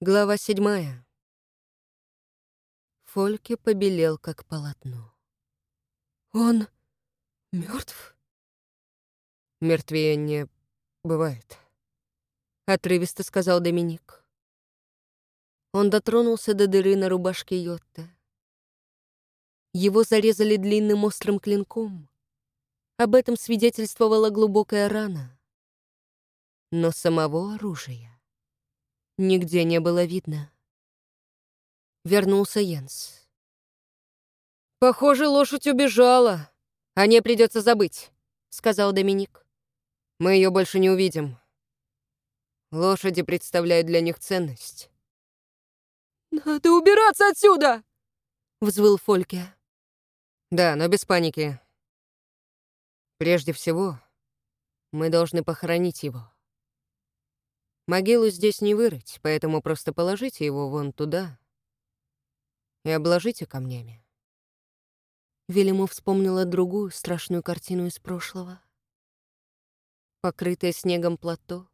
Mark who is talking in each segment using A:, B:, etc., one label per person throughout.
A: Глава седьмая. Фольке побелел, как полотно. «Он мертв? «Мертвее не бывает», — отрывисто сказал Доминик. Он дотронулся до дыры на рубашке Йотта. Его зарезали длинным острым клинком. Об этом свидетельствовала глубокая рана. Но самого оружия Нигде не было видно. Вернулся Йенс. «Похоже, лошадь убежала. О ней придется забыть», — сказал Доминик. «Мы ее больше не увидим. Лошади представляют для них ценность». «Надо убираться отсюда!» — взвыл Фольке. «Да, но без паники. Прежде всего, мы должны похоронить его». Могилу здесь не вырыть, поэтому просто положите его вон туда и обложите камнями. Велиму вспомнила другую страшную картину из прошлого. Покрытое снегом плато,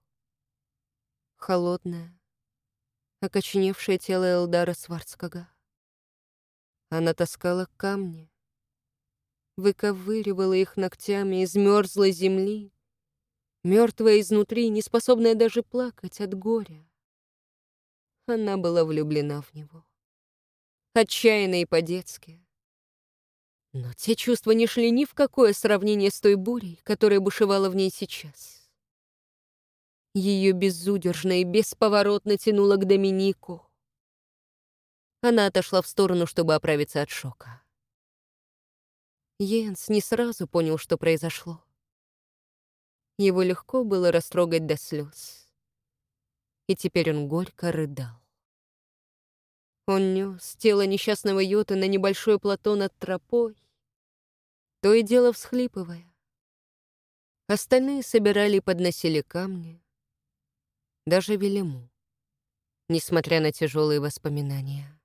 A: холодное, окоченевшее тело Элдара Сварцкага. Она таскала камни, выковыривала их ногтями из мерзлой земли, мертвая изнутри, не способная даже плакать от горя. Она была влюблена в него. Отчаянно и по-детски. Но те чувства не шли ни в какое сравнение с той бурей, которая бушевала в ней сейчас. Ее безудержно и бесповоротно тянуло к Доминику. Она отошла в сторону, чтобы оправиться от шока. Йенс не сразу понял, что произошло. Его легко было растрогать до слез. И теперь он горько рыдал. Он нес тело несчастного Йота на небольшое плато над тропой, то и дело всхлипывая. Остальные собирали и подносили камни, даже Велиму, несмотря на тяжелые воспоминания.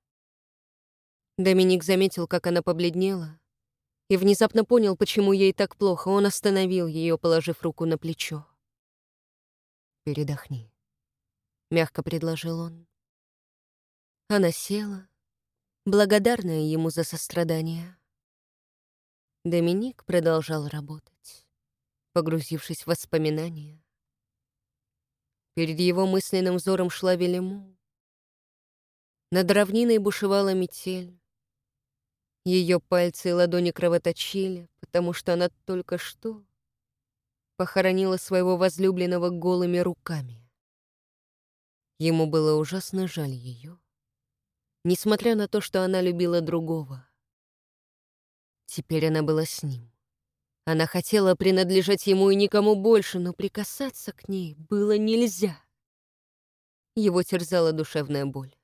A: Доминик заметил, как она побледнела, и внезапно понял, почему ей так плохо. Он остановил ее, положив руку на плечо. «Передохни», — мягко предложил он. Она села, благодарная ему за сострадание. Доминик продолжал работать, погрузившись в воспоминания. Перед его мысленным взором шла Велиму. Над равниной бушевала метель. Ее пальцы и ладони кровоточили, потому что она только что похоронила своего возлюбленного голыми руками. Ему было ужасно жаль ее, несмотря на то, что она любила другого. Теперь она была с ним. Она хотела принадлежать ему и никому больше, но прикасаться к ней было нельзя. Его терзала душевная боль.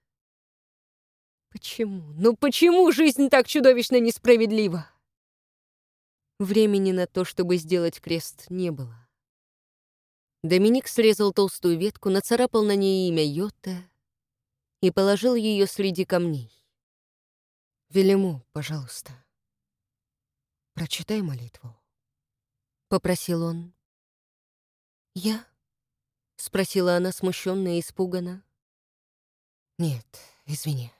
A: Почему? Ну почему жизнь так чудовищно несправедлива? Времени на то, чтобы сделать крест, не было. Доминик срезал толстую ветку, нацарапал на ней имя Йота и положил ее среди камней. «Велиму, пожалуйста, прочитай молитву», — попросил он. «Я?» — спросила она, смущенная и испуганно. «Нет, извини»,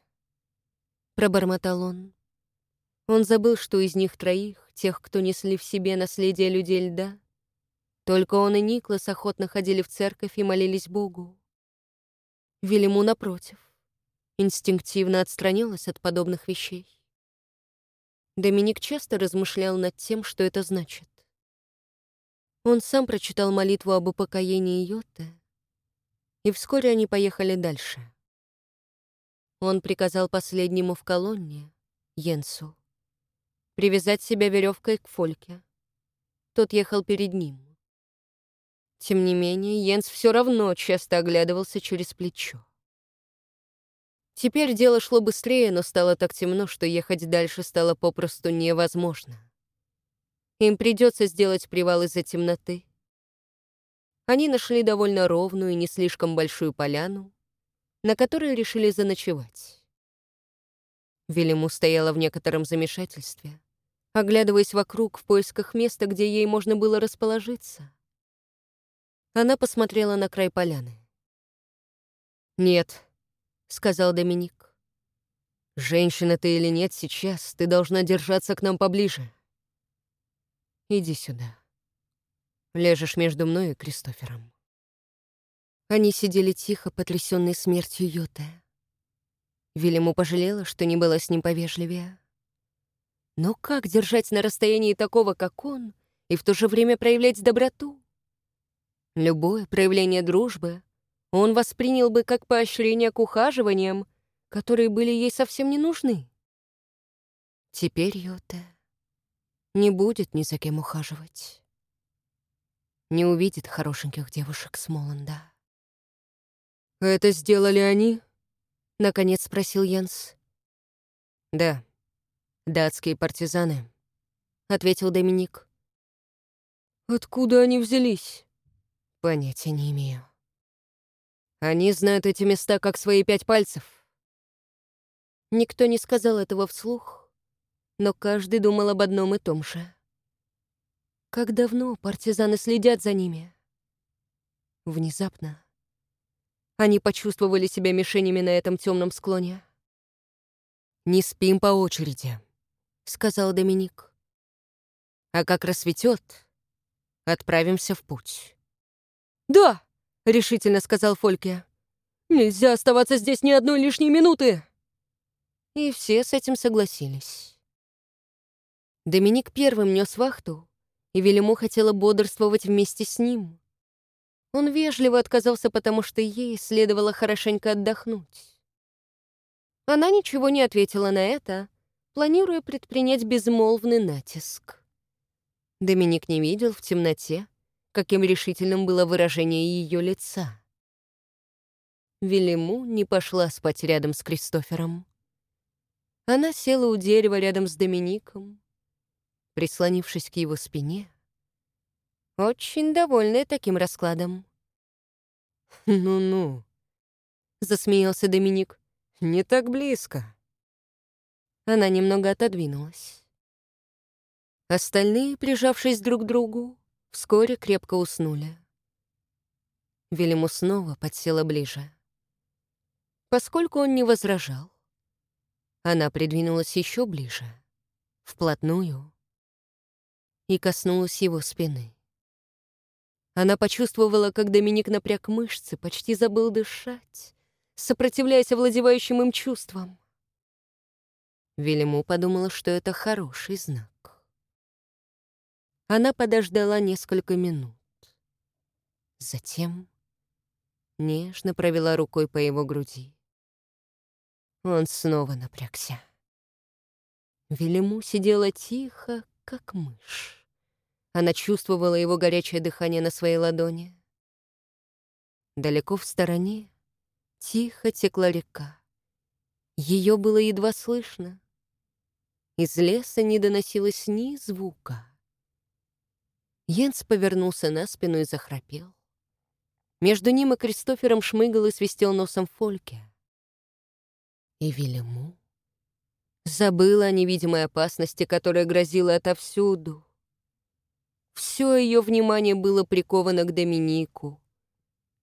A: Пробормотал он. Он забыл, что из них троих, тех, кто несли в себе наследие людей льда, только он и Никлас охотно ходили в церковь и молились Богу. Велиму, напротив, инстинктивно отстранилась от подобных вещей. Доминик часто размышлял над тем, что это значит. Он сам прочитал молитву об упокоении Йоты, и вскоре они поехали дальше. Он приказал последнему в колонне, Йенсу, привязать себя веревкой к Фольке. Тот ехал перед ним. Тем не менее, Йенс все равно часто оглядывался через плечо. Теперь дело шло быстрее, но стало так темно, что ехать дальше стало попросту невозможно. Им придется сделать привал из-за темноты. Они нашли довольно ровную и не слишком большую поляну, на которой решили заночевать. Велиму стояла в некотором замешательстве, оглядываясь вокруг в поисках места, где ей можно было расположиться. Она посмотрела на край поляны. «Нет», сказал Доминик. «Женщина ты или нет сейчас, ты должна держаться к нам поближе. Иди сюда. Лежишь между мной и Кристофером». Они сидели тихо, потрясенные смертью Йоте. Вильяму пожалела, что не была с ним повежливее. Но как держать на расстоянии такого, как он, и в то же время проявлять доброту? Любое проявление дружбы он воспринял бы как поощрение к ухаживаниям, которые были ей совсем не нужны. Теперь Йота не будет ни за кем ухаживать. Не увидит хорошеньких девушек с Моланда. «Это сделали они?» — наконец спросил Янс. «Да, датские партизаны», — ответил Доминик. «Откуда они взялись?» «Понятия не имею». «Они знают эти места как свои пять пальцев». Никто не сказал этого вслух, но каждый думал об одном и том же. Как давно партизаны следят за ними? Внезапно они почувствовали себя мишенями на этом темном склоне. «Не спим по очереди», — сказал Доминик. «А как рассветет, отправимся в путь». «Да!» — решительно сказал Фольке. «Нельзя оставаться здесь ни одной лишней минуты!» И все с этим согласились. Доминик первым нес вахту, и Велиму хотела бодрствовать вместе с ним. Он вежливо отказался, потому что ей следовало хорошенько отдохнуть. Она ничего не ответила на это, планируя предпринять безмолвный натиск. Доминик не видел в темноте, каким решительным было выражение ее лица. Велиму не пошла спать рядом с Кристофером. Она села у дерева рядом с Домиником, прислонившись к его спине, очень довольная таким раскладом. «Ну-ну», — засмеялся Доминик, — «не так близко». Она немного отодвинулась. Остальные, прижавшись друг к другу, вскоре крепко уснули. Велиму снова подсела ближе. Поскольку он не возражал, она придвинулась еще ближе, вплотную, и коснулась его спины. Она почувствовала, как Доминик напряг мышцы, почти забыл дышать, сопротивляясь овладевающим им чувствам. Велиму подумала, что это хороший знак. Она подождала несколько минут. Затем нежно провела рукой по его груди. Он снова напрягся. Велиму сидела тихо, как мышь. Она чувствовала его горячее дыхание на своей ладони. Далеко в стороне тихо текла река. Ее было едва слышно. Из леса не доносилось ни звука. Йенс повернулся на спину и захрапел. Между ним и Кристофером шмыгал и свистел носом Фольке. И Вильяму забыла о невидимой опасности, которая грозила отовсюду. Все ее внимание было приковано к Доминику.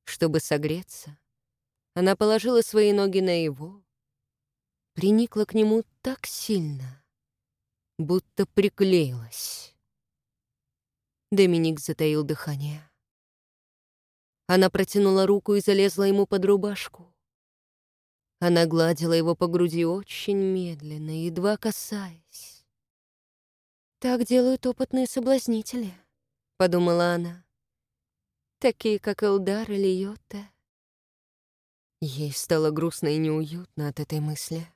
A: Чтобы согреться, она положила свои ноги на его, приникла к нему так сильно, будто приклеилась. Доминик затаил дыхание. Она протянула руку и залезла ему под рубашку. Она гладила его по груди очень медленно, едва касаясь. Так делают опытные соблазнители подумала она. Такие, как Элдар или Йота. Ей стало грустно и неуютно от этой мысли.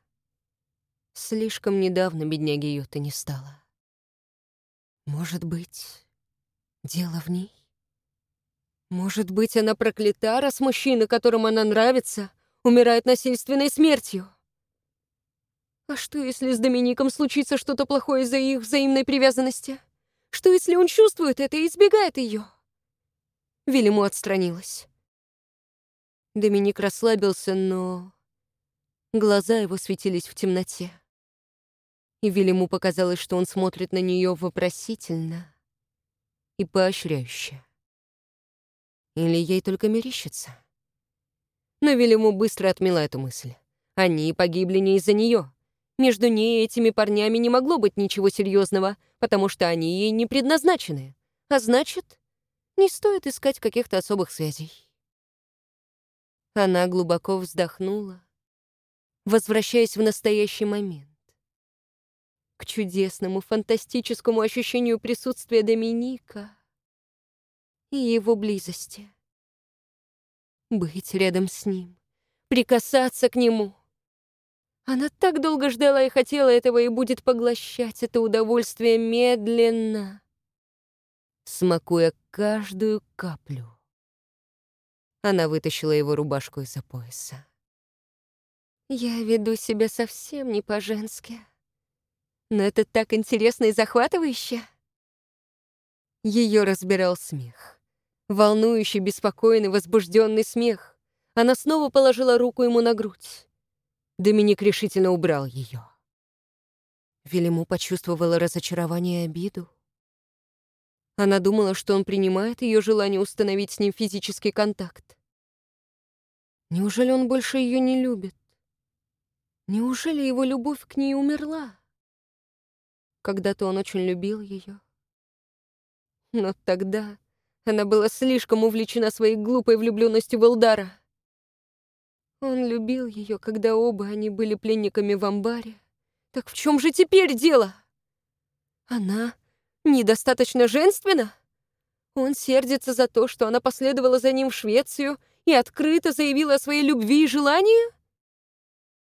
A: Слишком недавно бедняги Йоты не стало. Может быть, дело в ней? Может быть, она проклята, раз мужчина, которому она нравится, умирает насильственной смертью? А что, если с Домиником случится что-то плохое из-за их взаимной привязанности? Что, если он чувствует это и избегает ее? Велиму отстранилась. Доминик расслабился, но... Глаза его светились в темноте. И Велиму показалось, что он смотрит на нее вопросительно и поощряюще. Или ей только мерещится? Но Велиму быстро отмела эту мысль. Они погибли не из-за нее. Между ней и этими парнями не могло быть ничего серьезного, потому что они ей не предназначены. А значит, не стоит искать каких-то особых связей. Она глубоко вздохнула, возвращаясь в настоящий момент. К чудесному, фантастическому ощущению присутствия Доминика и его близости. Быть рядом с ним, прикасаться к нему. Она так долго ждала и хотела этого, и будет поглощать это удовольствие медленно, смакуя каждую каплю. Она вытащила его рубашку из-за пояса. «Я веду себя совсем не по-женски. Но это так интересно и захватывающе!» Ее разбирал смех. Волнующий, беспокойный, возбужденный смех. Она снова положила руку ему на грудь. Доминик решительно убрал ее. Велиму почувствовала разочарование и обиду. Она думала, что он принимает ее желание установить с ним физический контакт. Неужели он больше ее не любит? Неужели его любовь к ней умерла? Когда-то он очень любил ее. Но тогда она была слишком увлечена своей глупой влюбленностью в Элдара. Он любил ее, когда оба они были пленниками в амбаре. Так в чем же теперь дело? Она недостаточно женственна? Он сердится за то, что она последовала за ним в Швецию и открыто заявила о своей любви и желании?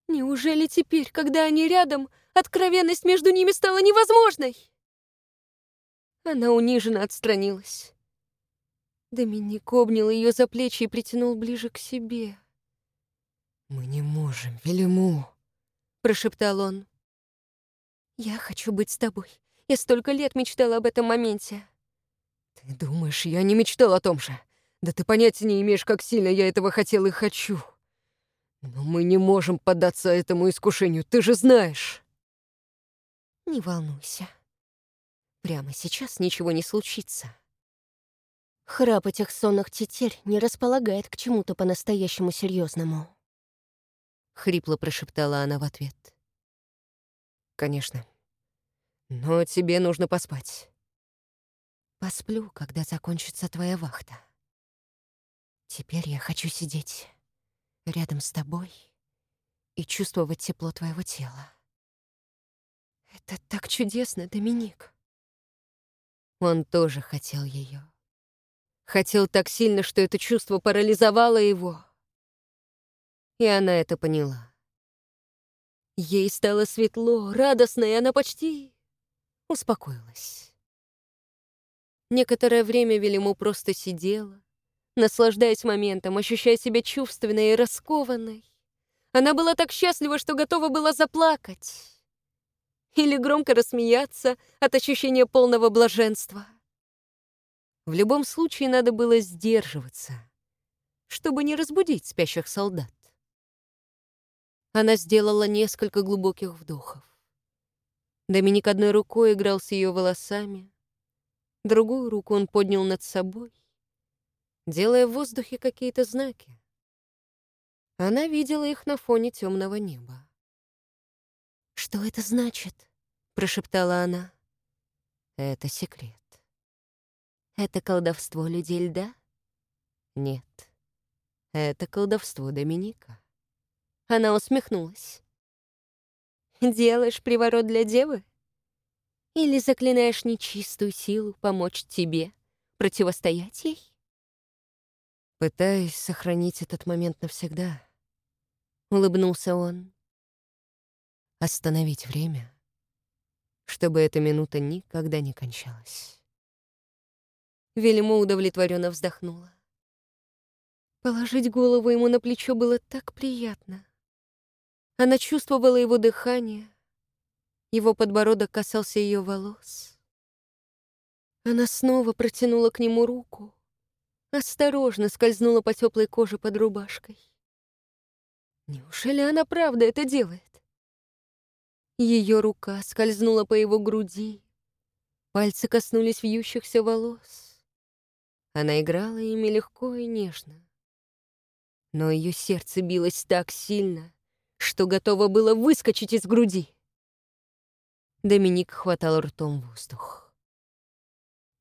A: Неужели теперь, когда они рядом, откровенность между ними стала невозможной? Она униженно отстранилась. Доминик обнял ее за плечи и притянул ближе к себе.
B: «Мы не можем, Велиму», —
A: прошептал он. «Я хочу быть с тобой. Я столько лет мечтала об этом моменте».
B: «Ты думаешь, я не мечтал о том же? Да ты понятия не имеешь, как сильно я этого хотел и хочу. Но мы не можем поддаться этому искушению, ты же знаешь».
A: «Не волнуйся. Прямо сейчас ничего не случится». Храп этих сонных тетерь не располагает к чему-то по-настоящему серьезному. — хрипло прошептала она в ответ.
B: «Конечно. Но тебе нужно поспать».
A: «Посплю, когда закончится твоя вахта. Теперь я хочу сидеть рядом с тобой и чувствовать тепло твоего тела. Это так чудесно, Доминик». Он тоже хотел ее. Хотел так сильно, что это чувство парализовало его и она это поняла. Ей стало светло, радостно, и она почти успокоилась. Некоторое время Велиму просто сидела, наслаждаясь моментом, ощущая себя чувственной и раскованной. Она была так счастлива, что готова была заплакать или громко рассмеяться от ощущения полного блаженства. В любом случае надо было сдерживаться, чтобы не разбудить спящих солдат. Она сделала несколько глубоких вдохов. Доминик одной рукой играл с ее волосами, другую руку он поднял над собой, делая в воздухе какие-то знаки. Она видела их на фоне темного неба. «Что это значит?» — прошептала она. «Это секрет. Это колдовство людей льда? Нет, это колдовство Доминика». Она усмехнулась. «Делаешь приворот для девы? Или заклинаешь нечистую силу помочь тебе противостоять ей?»
B: «Пытаюсь сохранить этот момент навсегда», — улыбнулся он. «Остановить время, чтобы эта минута никогда не кончалась».
A: Вельма удовлетворенно вздохнула. Положить голову ему на плечо было так приятно. Она чувствовала его дыхание. Его подбородок касался ее волос. Она снова протянула к нему руку, осторожно скользнула по теплой коже под рубашкой. Неужели она правда это делает? Ее рука скользнула по его груди, пальцы коснулись вьющихся волос. Она играла ими легко и нежно. Но ее сердце билось так сильно, что готово было выскочить из груди. Доминик хватал ртом воздух.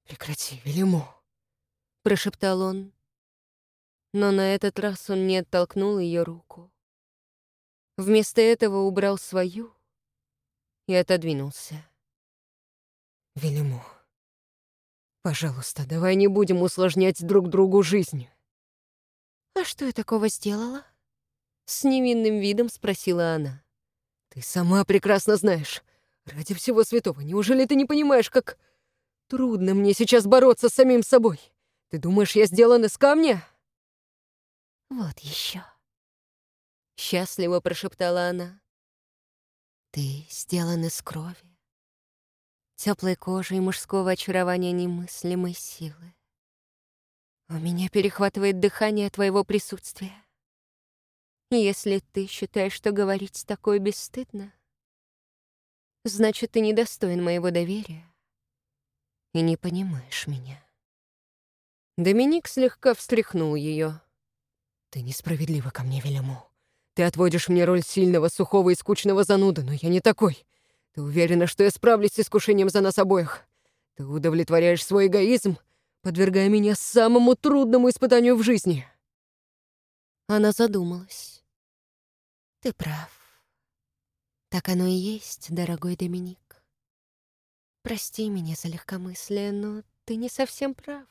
B: «Прекрати, Велиму», —
A: прошептал он. Но на этот раз он не оттолкнул ее руку. Вместо этого убрал свою и отодвинулся.
B: «Велиму, пожалуйста, давай не будем усложнять друг другу жизнь».
A: «А что я такого сделала?» С невинным видом спросила она.
B: «Ты сама прекрасно знаешь. Ради всего святого, неужели ты не понимаешь, как трудно мне сейчас бороться с самим собой? Ты думаешь, я сделан из камня?»
A: «Вот еще. Счастливо прошептала она. «Ты сделан из крови теплой кожи и мужского очарования немыслимой силы. У меня перехватывает дыхание твоего присутствия. Если ты считаешь, что говорить такое бесстыдно, значит, ты недостоин моего доверия и не понимаешь меня.
B: Доминик слегка встряхнул ее. «Ты несправедлива ко мне, Велему. Ты отводишь мне роль сильного, сухого и скучного зануда, но я не такой. Ты уверена, что я справлюсь с искушением за нас обоих? Ты удовлетворяешь свой эгоизм, подвергая меня самому трудному испытанию в жизни».
A: Она задумалась. «Ты прав. Так оно и есть, дорогой Доминик. Прости меня за легкомыслие, но ты не совсем прав.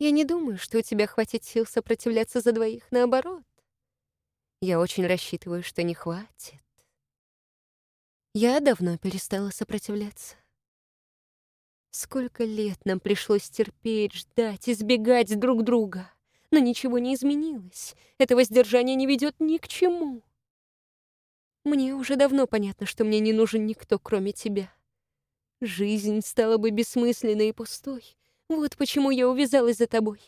A: Я не думаю, что у тебя хватит сил сопротивляться за двоих, наоборот. Я очень рассчитываю, что не хватит. Я давно перестала сопротивляться. Сколько лет нам пришлось терпеть, ждать, избегать друг друга. Но ничего не изменилось. Это воздержание не ведет ни к чему. Мне уже давно понятно, что мне не нужен никто, кроме тебя. Жизнь стала бы бессмысленной и пустой. Вот почему я увязалась за тобой.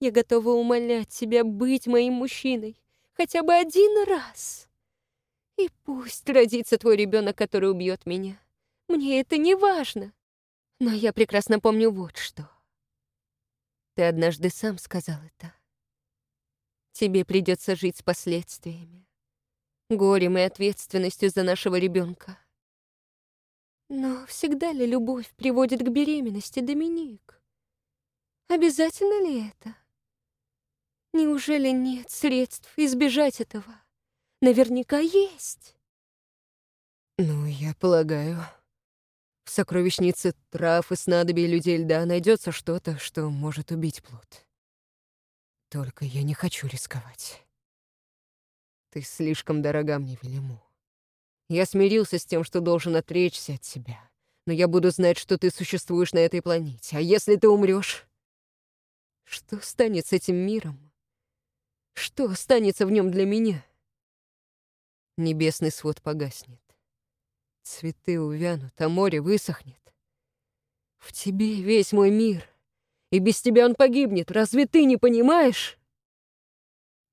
A: Я готова умолять тебя быть моим мужчиной. Хотя бы один раз. И пусть родится твой ребенок, который убьет меня. Мне это не важно. Но я прекрасно помню вот что. Ты однажды сам сказал это. Тебе придется жить с последствиями, горем и ответственностью за нашего ребенка. Но всегда ли любовь приводит к беременности, Доминик? Обязательно ли это? Неужели нет средств избежать этого? Наверняка есть.
B: Ну, я полагаю, в сокровищнице трав и снадобий людей льда найдется что-то, что может убить плод. Только я не хочу рисковать. Ты слишком дорога мне, Велиму. Я смирился с тем, что должен отречься от тебя. Но я буду знать, что ты существуешь на этой планете. А если ты умрешь, что станет с этим миром? Что останется в нем для меня? Небесный свод погаснет. Цветы увянут, а море высохнет. В тебе весь мой мир, и без тебя он погибнет. Разве ты не понимаешь?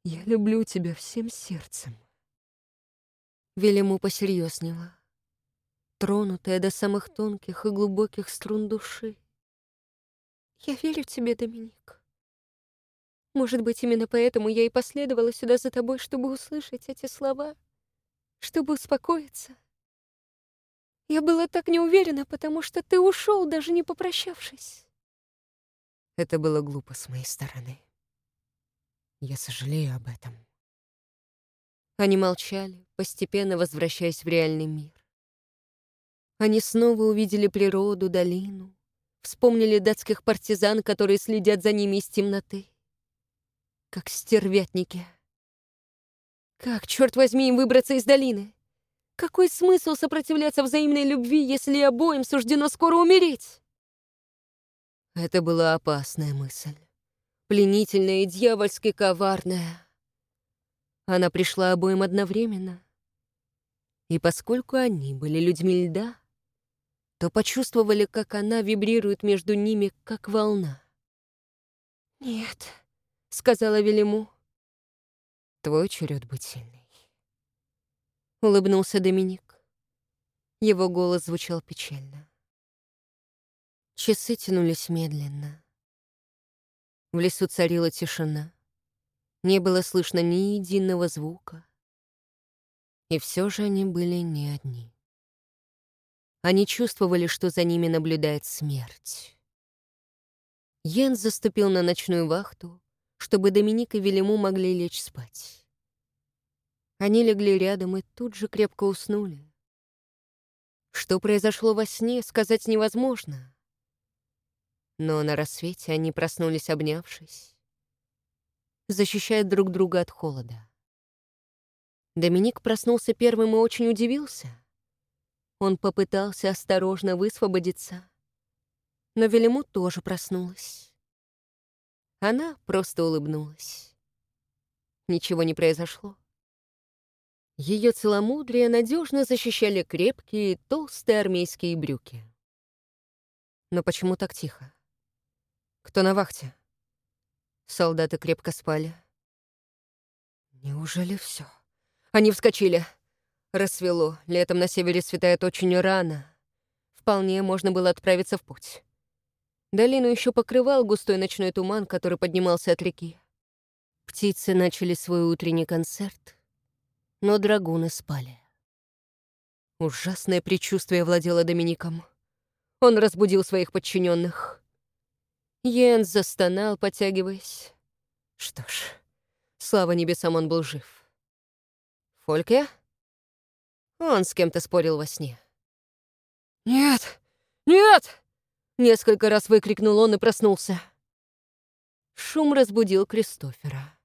B: Я люблю тебя всем сердцем.
A: Велиму посерьезнела, тронутая до самых тонких и глубоких струн души. Я верю тебе, Доминик. Может быть, именно поэтому я и последовала сюда за тобой, чтобы услышать эти слова — чтобы успокоиться. Я была так не уверена, потому что ты ушел, даже не попрощавшись.
B: Это было глупо с моей стороны. Я сожалею об этом.
A: Они молчали, постепенно возвращаясь в реальный мир. Они снова увидели природу, долину, вспомнили датских партизан, которые следят за ними из темноты. Как стервятники — как, черт возьми, им выбраться из долины? Какой смысл сопротивляться взаимной любви, если обоим суждено скоро умереть? Это была опасная мысль. Пленительная и дьявольски коварная. Она пришла обоим одновременно. И поскольку они были людьми льда, то почувствовали, как она вибрирует между ними, как волна. «Нет», — сказала Велиму,
B: Твой черед быть сильной.
A: Улыбнулся Доминик. Его голос звучал печально. Часы тянулись медленно. В лесу царила тишина. Не было слышно ни единого звука. И все же они были не одни. Они чувствовали, что за ними наблюдает смерть. Йенс заступил на ночную вахту, чтобы Доминик и Велиму могли лечь спать. Они легли рядом и тут же крепко уснули. Что произошло во сне, сказать невозможно. Но на рассвете они проснулись, обнявшись, защищая друг друга от холода. Доминик проснулся первым и очень удивился. Он попытался осторожно высвободиться, но Велиму тоже проснулась. Она просто улыбнулась. Ничего не произошло. Ее целомудрие надежно защищали крепкие, толстые армейские брюки. Но почему так тихо? Кто на вахте? Солдаты крепко спали. Неужели все? Они вскочили. Рассвело, летом на севере светает очень рано. Вполне можно было отправиться в путь. Долину еще покрывал густой ночной туман, который поднимался от реки. Птицы начали свой утренний концерт — но драгуны спали. Ужасное предчувствие владело Домиником. Он разбудил своих подчиненных. Йенс застонал, потягиваясь. Что ж, слава небесам, он был жив. Фольке? Он с кем-то спорил во сне. «Нет! Нет!» Несколько раз выкрикнул он и проснулся. Шум разбудил Кристофера.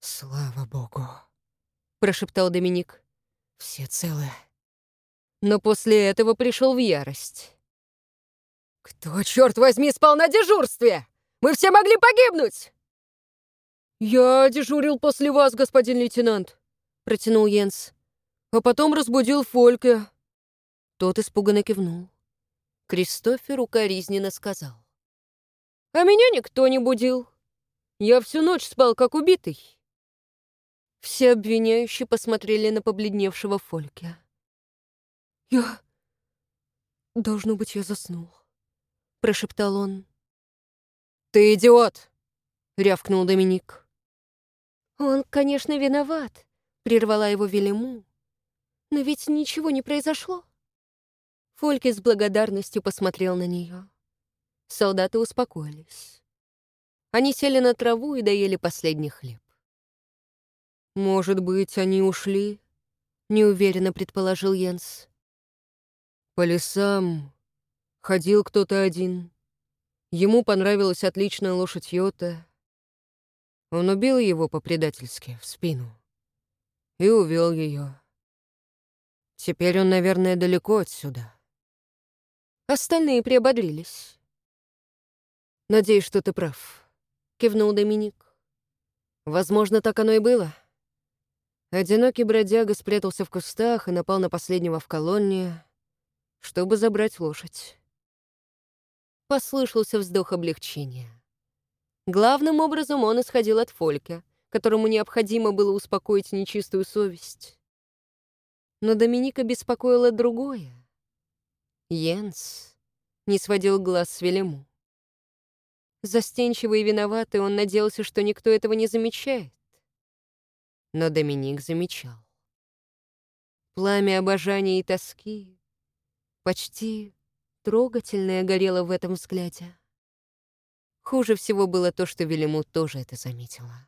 B: «Слава богу!»
A: — прошептал Доминик. «Все целы». Но после этого пришел в ярость. «Кто, черт возьми, спал на дежурстве? Мы все могли погибнуть!» «Я дежурил после вас, господин лейтенант», — протянул Йенс. «А потом разбудил Фольке». Тот испуганно кивнул. Кристофер укоризненно сказал. «А меня никто не будил. Я всю ночь спал, как убитый». Все обвиняющие посмотрели на побледневшего Фольке. «Я... Должно быть, я заснул», — прошептал он. «Ты идиот!» — рявкнул Доминик. «Он, конечно, виноват», — прервала его Велиму. «Но ведь ничего не произошло». Фольке с благодарностью посмотрел на нее. Солдаты успокоились. Они сели на траву и доели последний хлеб. «Может быть, они ушли?» — неуверенно предположил Йенс. «По лесам ходил кто-то один. Ему понравилась отличная лошадь Йота. Он убил его по-предательски в спину и увел ее. Теперь он, наверное, далеко отсюда». Остальные приободрились. «Надеюсь, что ты прав», — кивнул Доминик. «Возможно, так оно и было». Одинокий бродяга спрятался в кустах и напал на последнего в колонне, чтобы забрать лошадь. Послышался вздох облегчения. Главным образом он исходил от Фолька, которому необходимо было успокоить нечистую совесть. Но Доминика беспокоило другое. Йенс не сводил глаз с Велему. Застенчивый и виноватый, он надеялся, что никто этого не замечает но Доминик замечал. Пламя обожания и тоски почти трогательное горело в этом взгляде. Хуже всего было то, что Велиму тоже это заметила.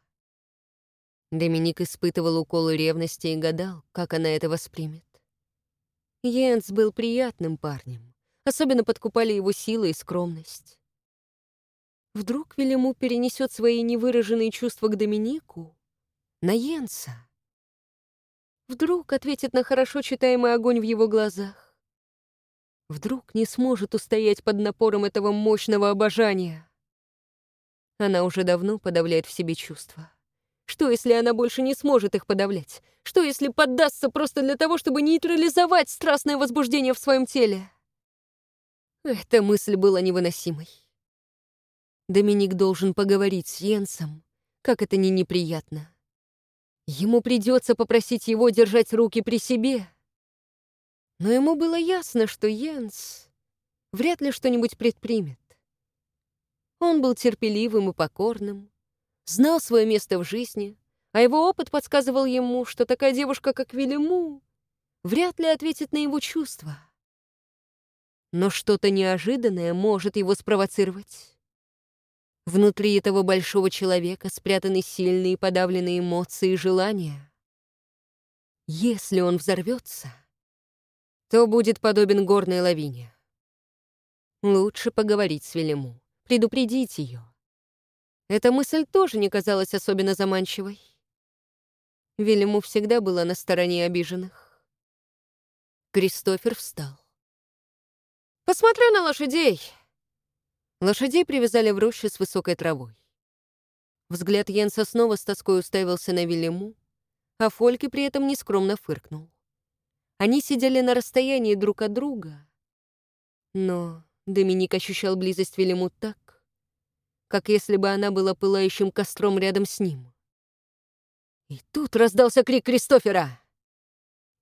A: Доминик испытывал уколы ревности и гадал, как она это воспримет. Йенс был приятным парнем, особенно подкупали его сила и скромность. Вдруг Велиму перенесет свои невыраженные чувства к Доминику на Йенса. Вдруг ответит на хорошо читаемый огонь в его глазах. Вдруг не сможет устоять под напором этого мощного обожания. Она уже давно подавляет в себе чувства. Что, если она больше не сможет их подавлять? Что, если поддастся просто для того, чтобы нейтрализовать страстное возбуждение в своем теле? Эта мысль была невыносимой. Доминик должен поговорить с Йенсом, как это не неприятно. Ему придется попросить его держать руки при себе. Но ему было ясно, что Йенс вряд ли что-нибудь предпримет. Он был терпеливым и покорным, знал свое место в жизни, а его опыт подсказывал ему, что такая девушка, как Велиму, вряд ли ответит на его чувства. Но что-то неожиданное может его спровоцировать. Внутри этого большого человека спрятаны сильные подавленные эмоции и желания. Если он взорвется, то будет подобен горной лавине. Лучше поговорить с Велиму, предупредить ее. Эта мысль тоже не казалась особенно заманчивой. Велиму всегда была на стороне обиженных. Кристофер встал. «Посмотрю на лошадей!» Лошадей привязали в роще с высокой травой. Взгляд Йенса снова с тоской уставился на Велиму, а Фольки при этом нескромно фыркнул. Они сидели на расстоянии друг от друга, но Доминик ощущал близость Велиму так, как если бы она была пылающим костром рядом с ним. И тут раздался крик Кристофера.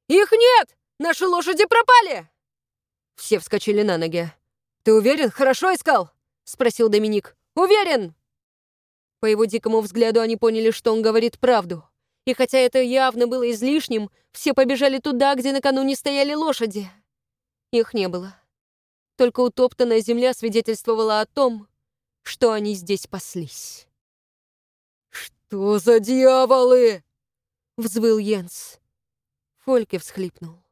A: «Их нет! Наши лошади пропали!» Все вскочили на ноги. «Ты уверен? Хорошо искал?» — спросил Доминик. «Уверен!» По его дикому взгляду они поняли, что он говорит правду. И хотя это явно было излишним, все побежали туда, где накануне стояли лошади. Их не было. Только утоптанная земля свидетельствовала о том, что они здесь паслись. «Что за дьяволы?» — взвыл Йенс. Фольке всхлипнул.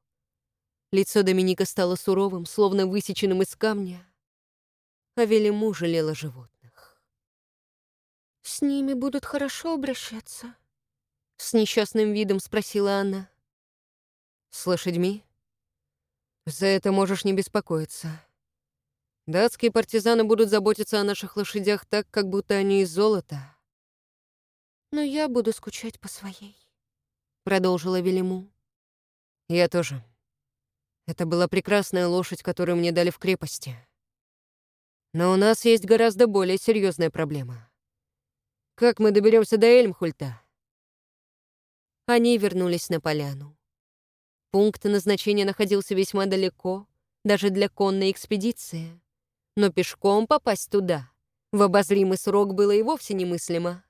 A: Лицо Доминика стало суровым, словно высеченным из камня, а Велиму жалела животных. «С ними будут хорошо обращаться?» — с несчастным видом спросила она. «С лошадьми?» «За это можешь не беспокоиться. Датские партизаны будут заботиться о наших лошадях так, как будто они из золота. «Но я буду скучать по своей», — продолжила Велиму. «Я тоже. Это была прекрасная лошадь, которую мне дали в крепости. Но у нас есть гораздо более серьезная проблема. Как мы доберемся до Эльмхульта?» Они вернулись на поляну. Пункт назначения находился весьма далеко, даже для конной экспедиции но пешком попасть туда в обозримый срок было и вовсе немыслимо.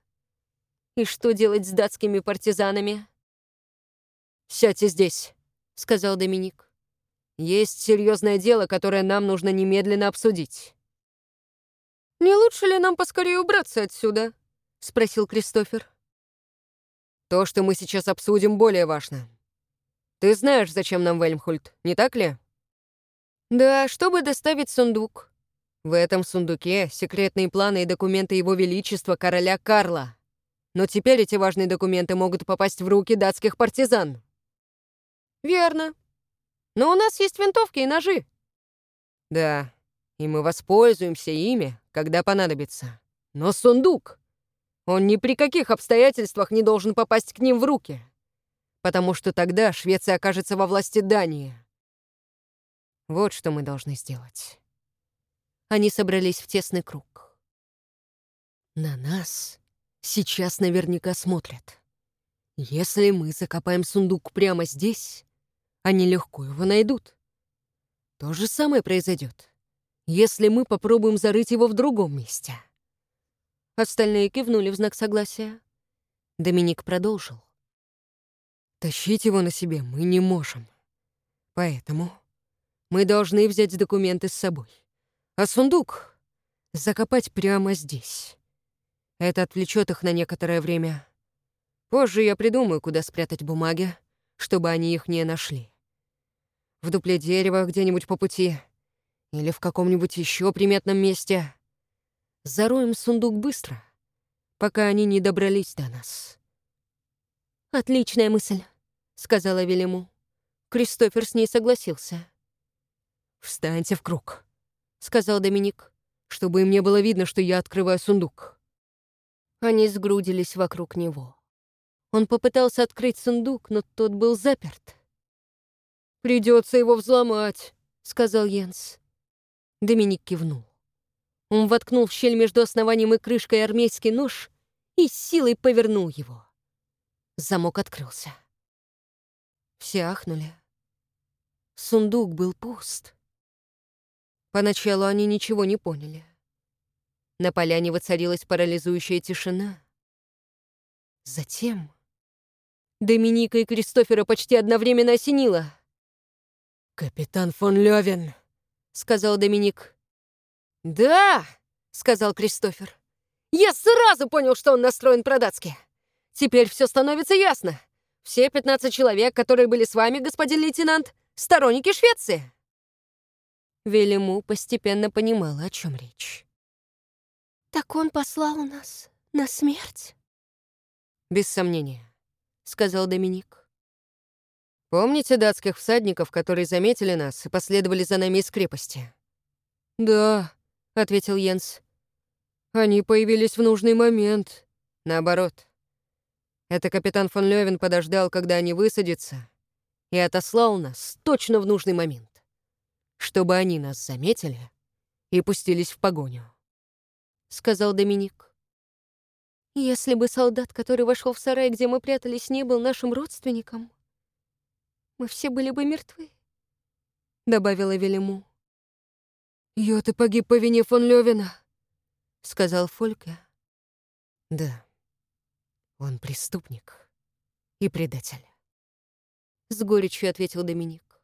A: И что делать с датскими партизанами? «Сядьте здесь», — сказал Доминик. «Есть серьезное дело, которое нам нужно немедленно обсудить». «Не лучше ли нам поскорее убраться отсюда?» — спросил Кристофер. «То, что мы сейчас обсудим, более важно. Ты знаешь, зачем нам Вельмхульт, не так ли?» «Да, чтобы доставить сундук. В этом сундуке секретные планы и документы Его Величества короля Карла. Но теперь эти важные документы могут попасть в руки датских партизан. Верно. Но у нас есть винтовки и ножи. Да, и мы воспользуемся ими, когда понадобится. Но сундук, он ни при каких обстоятельствах не должен попасть к ним в руки. Потому что тогда Швеция окажется во власти Дании. Вот что мы должны сделать. Они собрались в тесный круг. На нас сейчас наверняка смотрят. Если мы закопаем сундук прямо здесь, они легко его найдут. То же самое произойдет, если мы попробуем зарыть его в другом месте. Остальные кивнули в знак согласия. Доминик продолжил. Тащить его на себе мы не можем. Поэтому мы должны взять документы с собой. А сундук закопать прямо здесь. Это отвлечет их на некоторое время. Позже я придумаю, куда спрятать бумаги, чтобы они их не нашли. В дупле дерева где-нибудь по пути или в каком-нибудь еще приметном месте. Зароем сундук быстро, пока они не добрались до нас. «Отличная мысль», — сказала Велиму. Кристофер с ней согласился. «Встаньте в круг», — сказал Доминик, чтобы им не было видно, что я открываю сундук. Они сгрудились вокруг него. Он попытался открыть сундук, но тот был заперт. «Придется его взломать», — сказал Йенс. Доминик кивнул. Он воткнул в щель между основанием и крышкой армейский нож и силой повернул его. Замок открылся. Все ахнули. Сундук был пуст. Поначалу они ничего не поняли. На поляне воцарилась парализующая тишина. Затем Доминика и Кристофера почти одновременно осенило.
B: «Капитан фон Левин», —
A: сказал Доминик. «Да!» — сказал Кристофер. «Я сразу понял, что он настроен по-датски. Теперь все становится ясно. Все 15 человек, которые были с вами, господин лейтенант, сторонники Швеции». Велиму постепенно понимала, о чем речь. «Так он послал нас на смерть?»
B: «Без сомнения», — сказал Доминик. «Помните датских всадников, которые заметили нас и последовали за нами из крепости?»
A: «Да», — ответил Йенс.
B: «Они появились в нужный момент. Наоборот. Это капитан фон Левин подождал, когда они высадятся, и отослал нас точно в нужный момент, чтобы они нас заметили и пустились в погоню», — сказал Доминик.
A: Если бы солдат, который вошел в сарай, где мы прятались, не был нашим родственником, мы все были бы мертвы, — добавила Велиму.
B: «Я-то погиб по вине фон Левина», — сказал Фольке. «Да, он преступник и предатель», — с горечью ответил Доминик.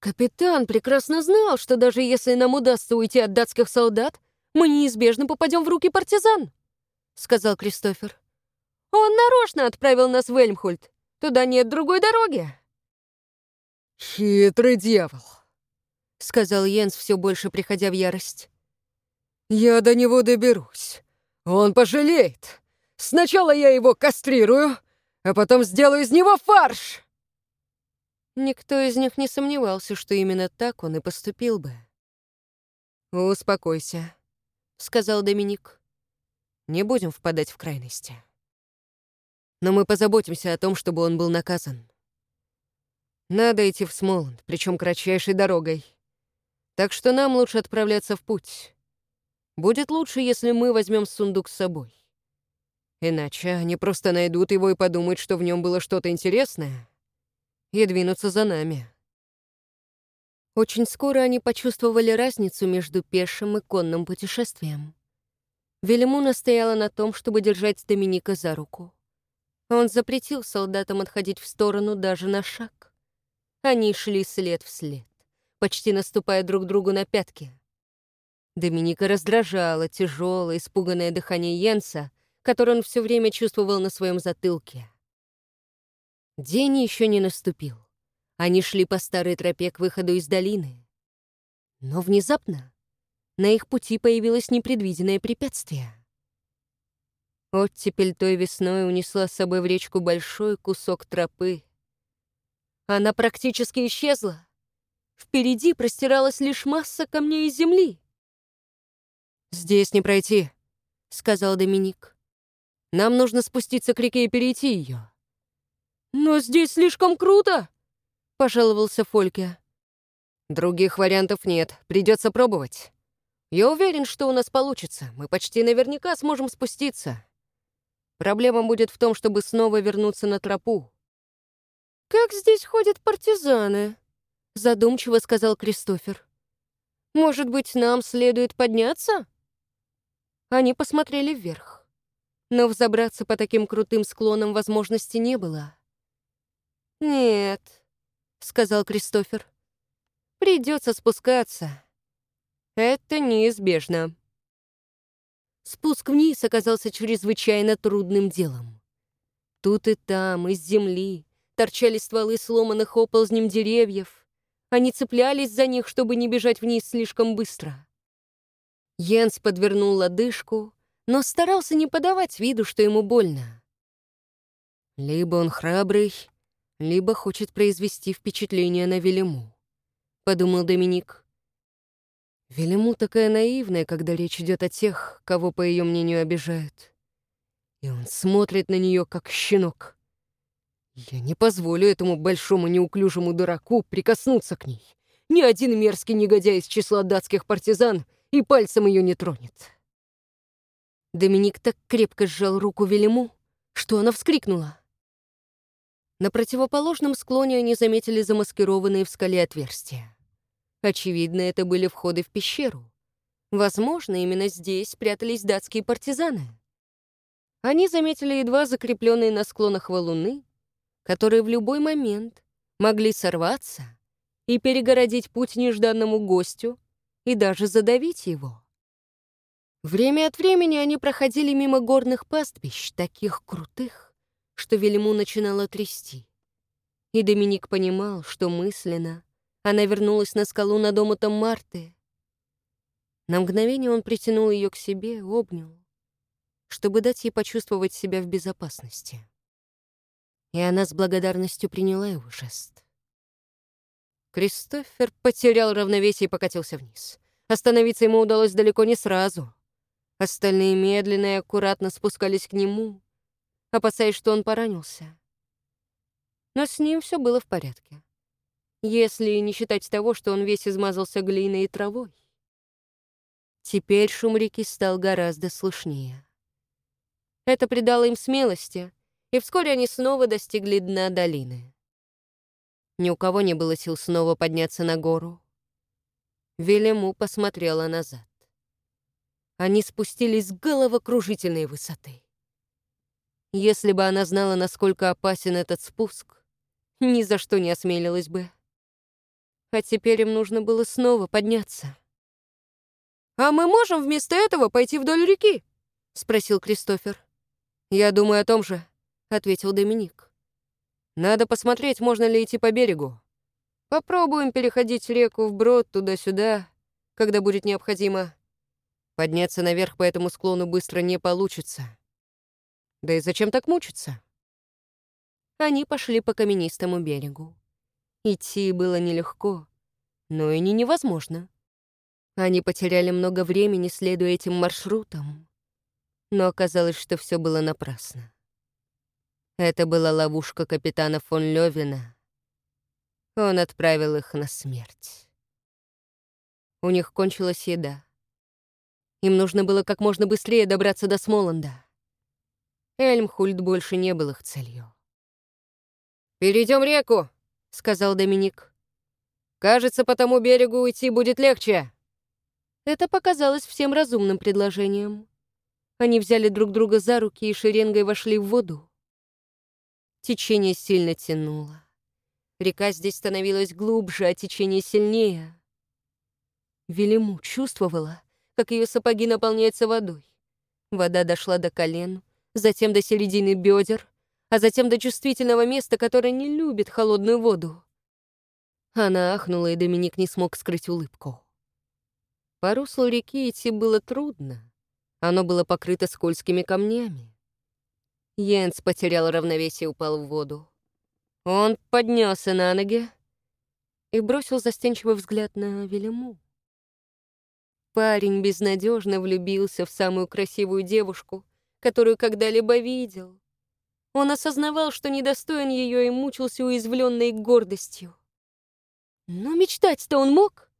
A: «Капитан прекрасно знал, что даже если нам удастся уйти от датских солдат, мы неизбежно попадем в руки партизан», сказал Кристофер. «Он нарочно отправил нас в Эльмхольд. Туда нет другой дороги».
B: «Хитрый дьявол», —
A: сказал Йенс, все больше приходя в ярость.
B: «Я до него доберусь. Он пожалеет. Сначала я его кастрирую, а потом сделаю из него фарш!»
A: Никто из них не сомневался, что именно так он и поступил бы.
B: «Успокойся», — сказал Доминик. Не будем впадать в крайности. Но мы позаботимся о том, чтобы он был наказан. Надо идти в Смоланд, причем кратчайшей дорогой. Так что нам лучше отправляться в путь. Будет лучше, если мы возьмем сундук с собой. Иначе они просто найдут его и подумают, что в нем было что-то интересное, и двинутся за нами.
A: Очень скоро они почувствовали разницу между пешим и конным путешествием. Велиму настояла на том, чтобы держать Доминика за руку. Он запретил солдатам отходить в сторону даже на шаг. Они шли след в след, почти наступая друг другу на пятки. Доминика раздражало тяжелое, испуганное дыхание Йенса, которое он все время чувствовал на своем затылке. День еще не наступил. Они шли по старой тропе к выходу из долины. Но внезапно на их пути появилось непредвиденное препятствие. Оттепель той весной унесла с собой в речку большой кусок тропы. Она практически исчезла. Впереди простиралась лишь масса камней и земли.
B: «Здесь не пройти», — сказал Доминик. «Нам нужно спуститься к реке и перейти ее».
A: «Но здесь слишком круто!» — пожаловался Фольке.
B: «Других вариантов нет, придется пробовать». Я уверен, что у нас получится. Мы почти наверняка сможем спуститься. Проблема будет в том, чтобы снова вернуться на тропу.
A: «Как здесь ходят партизаны?» — задумчиво сказал Кристофер. «Может быть, нам следует подняться?» Они посмотрели вверх. Но взобраться по таким крутым склонам возможности не было. «Нет», — сказал Кристофер. «Придется спускаться». Это неизбежно. Спуск вниз оказался чрезвычайно трудным делом. Тут и там, из земли, торчали стволы сломанных оползнем деревьев. Они цеплялись за них, чтобы не бежать вниз слишком быстро. Йенс подвернул лодыжку, но старался не подавать виду, что ему больно. Либо он храбрый, либо хочет произвести впечатление на Велиму, — подумал Доминик. Велиму такая наивная, когда речь идет о тех, кого, по ее мнению, обижают. И он смотрит на нее, как щенок. Я не позволю этому большому неуклюжему дураку прикоснуться к ней. Ни один мерзкий негодяй из числа датских партизан и пальцем ее не тронет. Доминик так крепко сжал руку Велиму, что она вскрикнула. На противоположном склоне они заметили замаскированные в скале отверстия. Очевидно, это были входы в пещеру. Возможно, именно здесь прятались датские партизаны. Они заметили едва закрепленные на склонах валуны, которые в любой момент могли сорваться и перегородить путь нежданному гостю и даже задавить его. Время от времени они проходили мимо горных пастбищ, таких крутых, что Велиму начинало трясти. И Доминик понимал, что мысленно она вернулась на скалу над омутом Марты. На мгновение он притянул ее к себе, обнял, чтобы дать ей почувствовать себя в безопасности. И она с благодарностью приняла его жест. Кристофер потерял равновесие и покатился вниз. Остановиться ему удалось далеко не сразу. Остальные медленно и аккуратно спускались к нему, опасаясь, что он поранился. Но с ним все было в порядке. Если не считать того, что он весь измазался глиной и травой. Теперь шум реки стал гораздо слышнее. Это придало им смелости, и вскоре они снова достигли дна долины. Ни у кого не было сил снова подняться на гору. Велему посмотрела назад. Они спустились с головокружительной высоты. Если бы она знала, насколько опасен этот спуск, ни за что не осмелилась бы. А теперь им нужно было снова подняться. «А мы можем вместо этого пойти вдоль реки?» — спросил Кристофер. «Я думаю о том же», — ответил Доминик. «Надо посмотреть, можно ли идти по берегу. Попробуем переходить реку вброд туда-сюда, когда будет необходимо. Подняться наверх по этому склону быстро не получится. Да и зачем так мучиться? Они пошли по каменистому берегу. Идти было нелегко, но и не невозможно. Они потеряли много времени, следуя этим маршрутам, но оказалось, что все было напрасно. Это была ловушка капитана фон Левина. Он отправил их на смерть. У них кончилась еда. Им нужно было как можно быстрее добраться до Смоланда. Эльмхульд больше не был их целью. «Перейдем реку», — сказал Доминик. «Кажется, по тому берегу уйти будет легче». Это показалось всем разумным предложением. Они взяли друг друга за руки и шеренгой вошли в воду. Течение сильно тянуло. Река здесь становилась глубже, а течение сильнее. Велиму чувствовала, как ее сапоги наполняются водой. Вода дошла до колен, затем до середины бедер, а затем до чувствительного места, которое не любит холодную воду. Она ахнула, и Доминик не смог скрыть улыбку. По руслу реки идти было трудно. Оно было покрыто скользкими камнями. Йенс потерял равновесие и упал в воду. Он поднялся на ноги и бросил застенчивый взгляд на Велиму. Парень безнадежно влюбился в самую красивую девушку, которую когда-либо видел. Он осознавал, что недостоин ее и мучился уязвленной гордостью. Но мечтать-то он мог.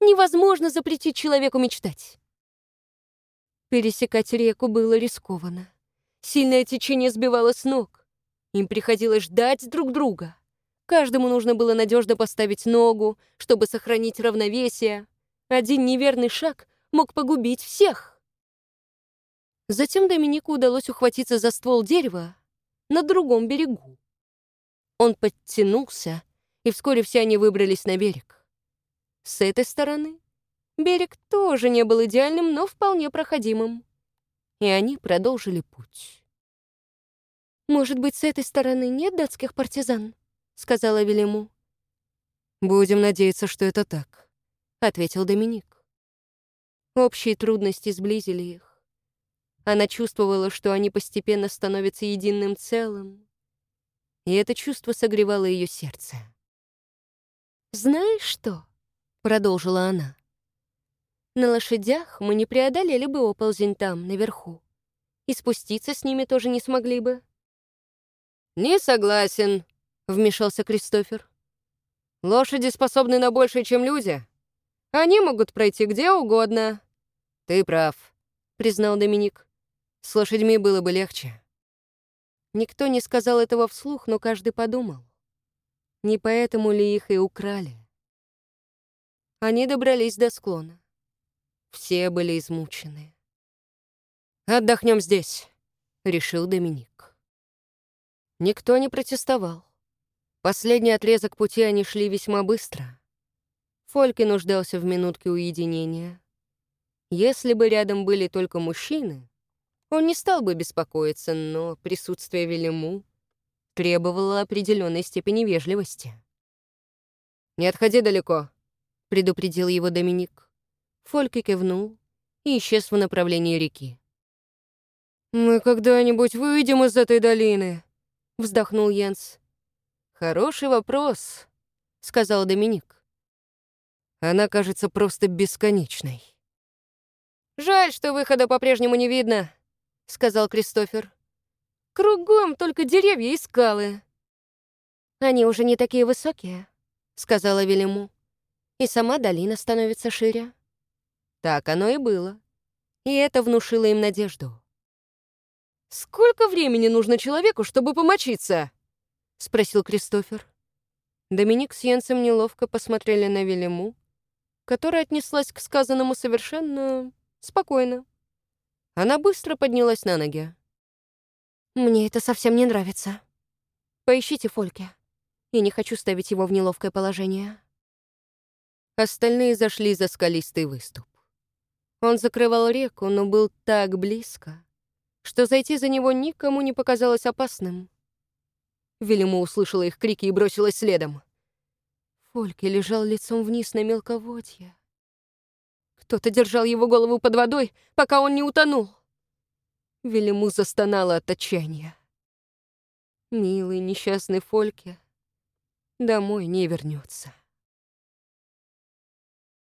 A: Невозможно запретить человеку мечтать. Пересекать реку было рискованно. Сильное течение сбивало с ног. Им приходилось ждать друг друга. Каждому нужно было надежно поставить ногу, чтобы сохранить равновесие. Один неверный шаг мог погубить всех. Затем Доминику удалось ухватиться за ствол дерева на другом берегу. Он подтянулся, и вскоре все они выбрались на берег. С этой стороны берег тоже не был идеальным, но вполне проходимым. И они продолжили путь. «Может быть, с этой стороны нет датских партизан?» — сказала Велиму.
B: «Будем надеяться, что это так», ответил Доминик.
A: Общие трудности сблизили их. Она чувствовала, что они постепенно становятся единым целым, и это чувство согревало ее сердце. «Знаешь что?» — продолжила она. «На лошадях мы не преодолели бы оползень там, наверху, и спуститься с ними тоже не смогли бы». «Не согласен», — вмешался Кристофер. «Лошади способны на большее, чем люди. Они могут пройти где угодно. Ты прав, признал Доминик. С лошадьми было бы легче. Никто не сказал этого вслух, но каждый подумал. Не поэтому ли их и украли? Они добрались до склона. Все были измучены. «Отдохнем здесь», — решил Доминик. Никто не протестовал. Последний отрезок пути они шли весьма быстро. Фольки нуждался в минутке уединения. Если бы рядом были только мужчины, он не стал бы беспокоиться, но присутствие Велиму требовало определенной степени вежливости. «Не отходи далеко», — предупредил его Доминик. Фольке кивнул и исчез в направлении реки.
B: «Мы когда-нибудь выйдем из этой долины?»
A: — вздохнул Йенс. «Хороший вопрос», — сказал Доминик.
B: «Она кажется просто бесконечной».
A: «Жаль, что выхода по-прежнему не видно», — сказал Кристофер. «Кругом только деревья и скалы». «Они уже не такие высокие», — сказала Велиму. «И сама долина становится шире». Так оно и было. И это внушило им надежду.
B: «Сколько времени нужно человеку, чтобы помочиться?» — спросил Кристофер.
A: Доминик с Йенсом неловко посмотрели на Велиму, которая отнеслась к сказанному совершенно спокойно. Она быстро поднялась на ноги. «Мне это совсем не нравится. Поищите Фольке. Я не хочу ставить его в неловкое положение». Остальные зашли за скалистый выступ. Он закрывал реку, но был так близко, что зайти за него никому не показалось опасным. Велиму услышала их крики и бросилась следом. Фольке лежал лицом вниз на мелководье. Кто-то держал его голову под водой, пока он не утонул. Велиму застонала от отчаяния. Милый несчастный Фольке домой не вернется.